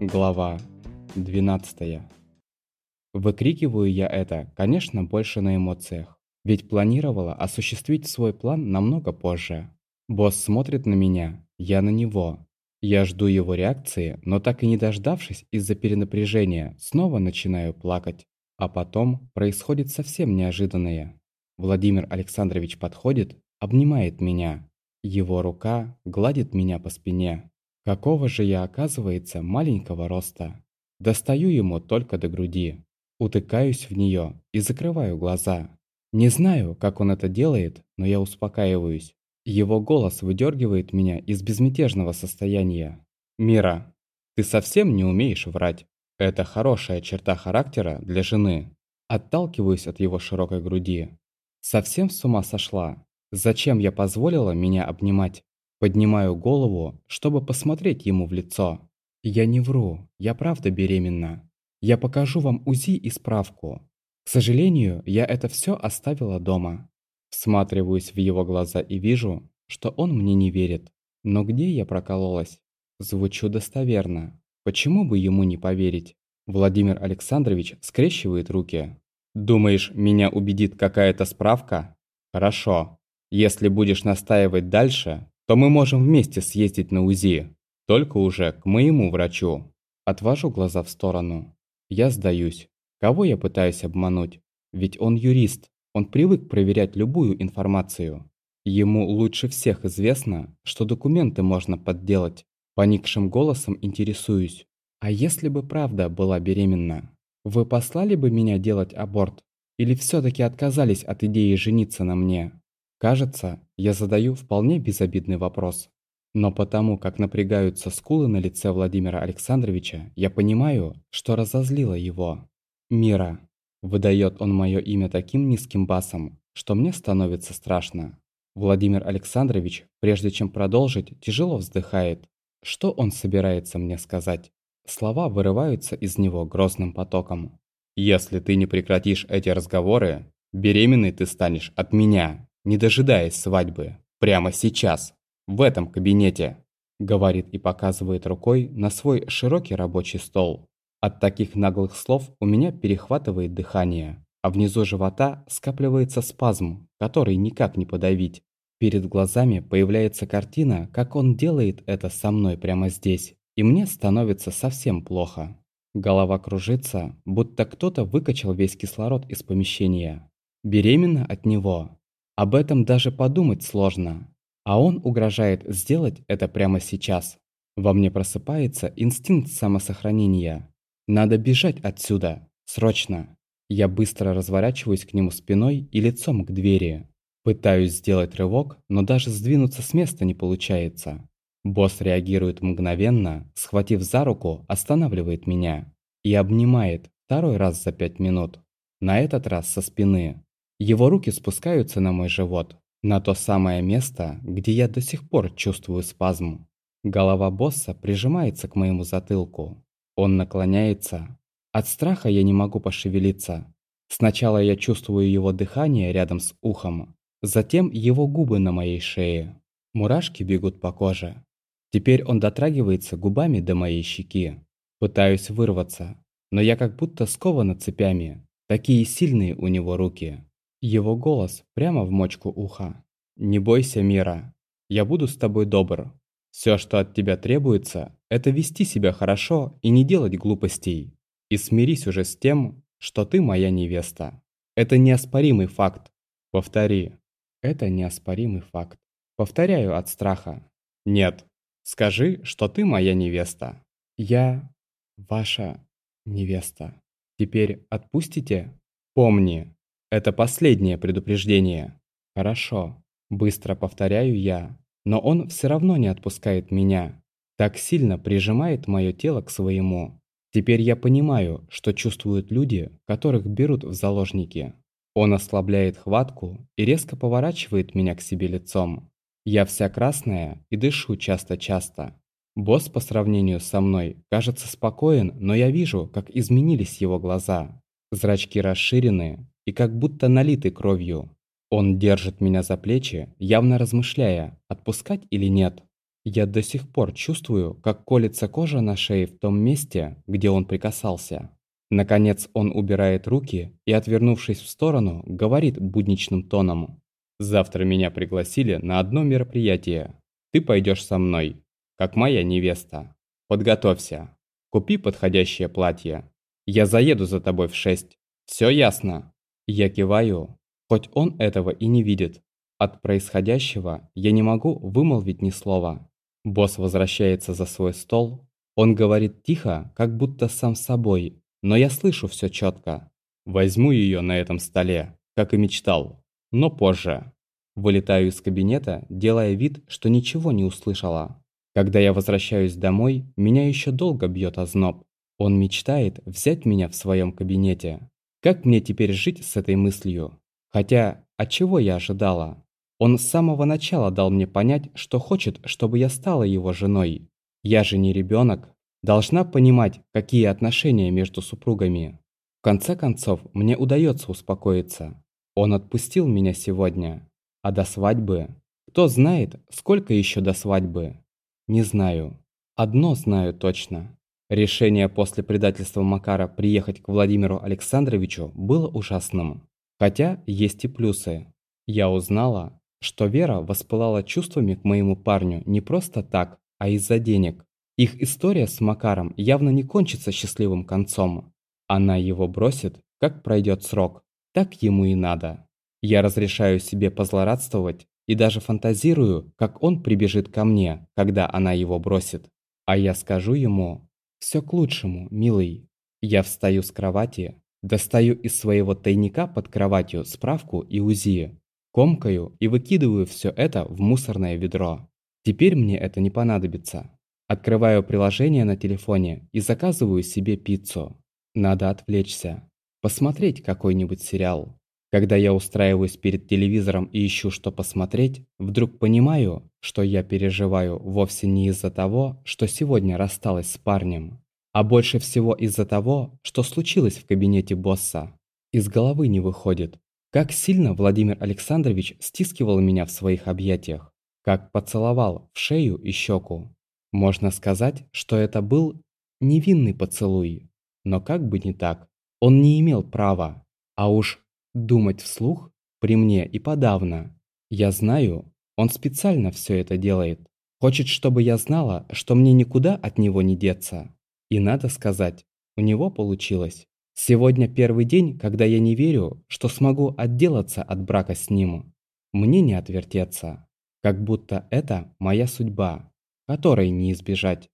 Глава 12. Выкрикиваю я это, конечно, больше на эмоциях. Ведь планировала осуществить свой план намного позже. Босс смотрит на меня, я на него. Я жду его реакции, но так и не дождавшись из-за перенапряжения, снова начинаю плакать. А потом происходит совсем неожиданное. Владимир Александрович подходит, обнимает меня. Его рука гладит меня по спине. Какого же я, оказывается, маленького роста. Достаю ему только до груди. Утыкаюсь в нее и закрываю глаза. Не знаю, как он это делает, но я успокаиваюсь. Его голос выдергивает меня из безмятежного состояния. «Мира, ты совсем не умеешь врать. Это хорошая черта характера для жены». Отталкиваюсь от его широкой груди. Совсем с ума сошла. Зачем я позволила меня обнимать? Поднимаю голову, чтобы посмотреть ему в лицо. Я не вру, я правда беременна. Я покажу вам УЗИ и справку. К сожалению, я это все оставила дома. Всматриваюсь в его глаза и вижу, что он мне не верит. Но где я прокололась? Звучу достоверно. Почему бы ему не поверить? Владимир Александрович скрещивает руки. «Думаешь, меня убедит какая-то справка? Хорошо. Если будешь настаивать дальше, то мы можем вместе съездить на УЗИ, только уже к моему врачу. Отвожу глаза в сторону. Я сдаюсь. Кого я пытаюсь обмануть? Ведь он юрист, он привык проверять любую информацию. Ему лучше всех известно, что документы можно подделать. Поникшим голосом интересуюсь. А если бы правда была беременна? Вы послали бы меня делать аборт? Или все-таки отказались от идеи жениться на мне? Кажется, я задаю вполне безобидный вопрос. Но потому, как напрягаются скулы на лице Владимира Александровича, я понимаю, что разозлила его. «Мира». Выдает он мое имя таким низким басом, что мне становится страшно. Владимир Александрович, прежде чем продолжить, тяжело вздыхает. Что он собирается мне сказать? Слова вырываются из него грозным потоком. «Если ты не прекратишь эти разговоры, беременной ты станешь от меня» не дожидаясь свадьбы, прямо сейчас, в этом кабинете, говорит и показывает рукой на свой широкий рабочий стол. От таких наглых слов у меня перехватывает дыхание, а внизу живота скапливается спазм, который никак не подавить. Перед глазами появляется картина, как он делает это со мной прямо здесь, и мне становится совсем плохо. Голова кружится, будто кто-то выкачал весь кислород из помещения. Беременна от него, об этом даже подумать сложно. А он угрожает сделать это прямо сейчас. Во мне просыпается инстинкт самосохранения. Надо бежать отсюда. Срочно. Я быстро разворачиваюсь к нему спиной и лицом к двери. Пытаюсь сделать рывок, но даже сдвинуться с места не получается. Босс реагирует мгновенно, схватив за руку, останавливает меня. И обнимает второй раз за пять минут. На этот раз со спины. Его руки спускаются на мой живот, на то самое место, где я до сих пор чувствую спазм. Голова босса прижимается к моему затылку. Он наклоняется. От страха я не могу пошевелиться. Сначала я чувствую его дыхание рядом с ухом, затем его губы на моей шее. Мурашки бегут по коже. Теперь он дотрагивается губами до моей щеки. Пытаюсь вырваться, но я как будто скована цепями. Такие сильные у него руки. Его голос прямо в мочку уха. «Не бойся, Мира. Я буду с тобой добр. Все, что от тебя требуется, это вести себя хорошо и не делать глупостей. И смирись уже с тем, что ты моя невеста. Это неоспоримый факт. Повтори. Это неоспоримый факт. Повторяю от страха. Нет. Скажи, что ты моя невеста. Я ваша невеста. Теперь отпустите? Помни, это последнее предупреждение. Хорошо. Быстро повторяю я. Но он все равно не отпускает меня. Так сильно прижимает мое тело к своему. Теперь я понимаю, что чувствуют люди, которых берут в заложники. Он ослабляет хватку и резко поворачивает меня к себе лицом. Я вся красная и дышу часто-часто. Босс по сравнению со мной кажется спокоен, но я вижу, как изменились его глаза. Зрачки расширены, и как будто налиты кровью. Он держит меня за плечи, явно размышляя, отпускать или нет. Я до сих пор чувствую, как колется кожа на шее в том месте, где он прикасался. Наконец он убирает руки и, отвернувшись в сторону, говорит будничным тоном. «Завтра меня пригласили на одно мероприятие. Ты пойдешь со мной, как моя невеста. Подготовься. Купи подходящее платье. Я заеду за тобой в шесть. Все ясно?» Я киваю, хоть он этого и не видит. От происходящего я не могу вымолвить ни слова. Босс возвращается за свой стол. Он говорит тихо, как будто сам собой, но я слышу все четко. Возьму ее на этом столе, как и мечтал, но позже. Вылетаю из кабинета, делая вид, что ничего не услышала. Когда я возвращаюсь домой, меня еще долго бьет озноб. Он мечтает взять меня в своем кабинете. Как мне теперь жить с этой мыслью? Хотя, от чего я ожидала? Он с самого начала дал мне понять, что хочет, чтобы я стала его женой. Я же не ребенок, должна понимать, какие отношения между супругами. В конце концов, мне удается успокоиться. Он отпустил меня сегодня. А до свадьбы? Кто знает, сколько еще до свадьбы? Не знаю. Одно знаю точно. Решение после предательства Макара приехать к Владимиру Александровичу было ужасным. Хотя есть и плюсы. Я узнала, что Вера воспылала чувствами к моему парню не просто так, а из-за денег. Их история с Макаром явно не кончится счастливым концом. Она его бросит, как пройдет срок. Так ему и надо. Я разрешаю себе позлорадствовать и даже фантазирую, как он прибежит ко мне, когда она его бросит. А я скажу ему «Все к лучшему, милый». Я встаю с кровати, достаю из своего тайника под кроватью справку и УЗИ, комкаю и выкидываю все это в мусорное ведро. Теперь мне это не понадобится. Открываю приложение на телефоне и заказываю себе пиццу. Надо отвлечься. Посмотреть какой-нибудь сериал. Когда я устраиваюсь перед телевизором и ищу, что посмотреть, вдруг понимаю, что я переживаю вовсе не из-за того, что сегодня рассталась с парнем, а больше всего из-за того, что случилось в кабинете босса. Из головы не выходит, как сильно Владимир Александрович стискивал меня в своих объятиях, как поцеловал в шею и щеку, можно сказать, что это был невинный поцелуй. Но как бы не так, он не имел права. А уж думать вслух при мне и подавно. Я знаю, он специально все это делает. Хочет, чтобы я знала, что мне никуда от него не деться. И надо сказать, у него получилось. Сегодня первый день, когда я не верю, что смогу отделаться от брака с ним. Мне не отвертеться. Как будто это моя судьба которой не избежать.